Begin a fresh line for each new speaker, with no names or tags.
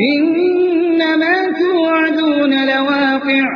إنما توعدون لواقع.